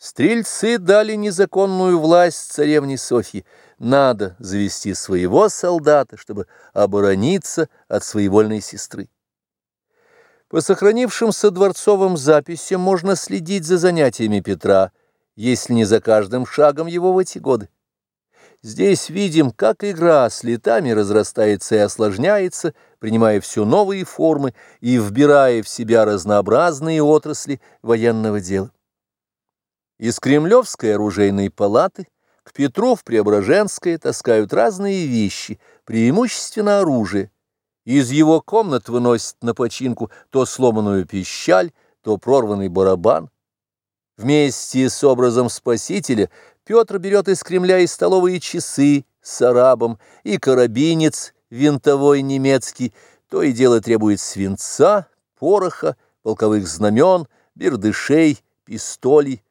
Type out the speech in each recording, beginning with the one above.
Стрельцы дали незаконную власть царевне Софье. Надо завести своего солдата, чтобы оборониться от своевольной сестры. По сохранившимся дворцовым записям можно следить за занятиями Петра, если не за каждым шагом его в эти годы. Здесь видим, как игра с летами разрастается и осложняется, принимая все новые формы и вбирая в себя разнообразные отрасли военного дела. Из Кремлевской оружейной палаты к Преображенское таскают разные вещи, преимущественно оружие. Из его комнат выносят на починку то сломанную пищаль, то прорванный барабан. Вместе с образом Спасителя Петр берет из Кремля и столовые часы с арабом, и карабинец винтовой немецкий, то и дело требует свинца, пороха, полковых знамен, бердышей, пистолей,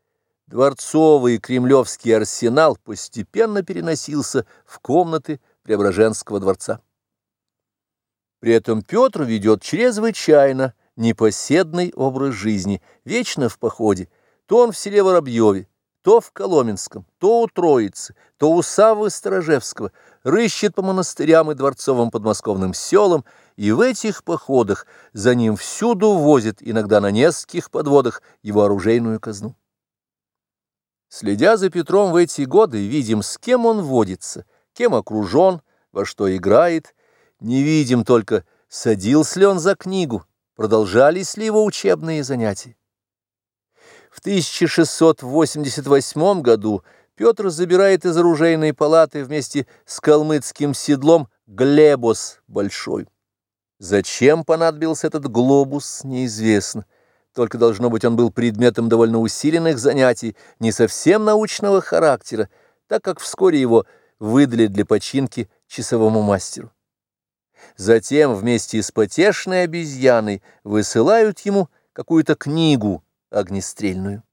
Дворцовый кремлевский арсенал постепенно переносился в комнаты Преображенского дворца. При этом Петр ведет чрезвычайно непоседный образ жизни, вечно в походе, то он в селе Воробьеве, то в Коломенском, то у Троицы, то у Саввы Сторожевского, рыщет по монастырям и дворцовым подмосковным селам, и в этих походах за ним всюду возит, иногда на нескольких подводах, его оружейную казну. Следя за Петром в эти годы, видим, с кем он водится, кем окружен, во что играет. Не видим только, садился ли он за книгу, продолжались ли его учебные занятия. В 1688 году Петр забирает из оружейной палаты вместе с калмыцким седлом глебус большой. Зачем понадобился этот глобус, неизвестно. Только, должно быть, он был предметом довольно усиленных занятий, не совсем научного характера, так как вскоре его выдали для починки часовому мастеру. Затем вместе с потешной обезьяной высылают ему какую-то книгу огнестрельную.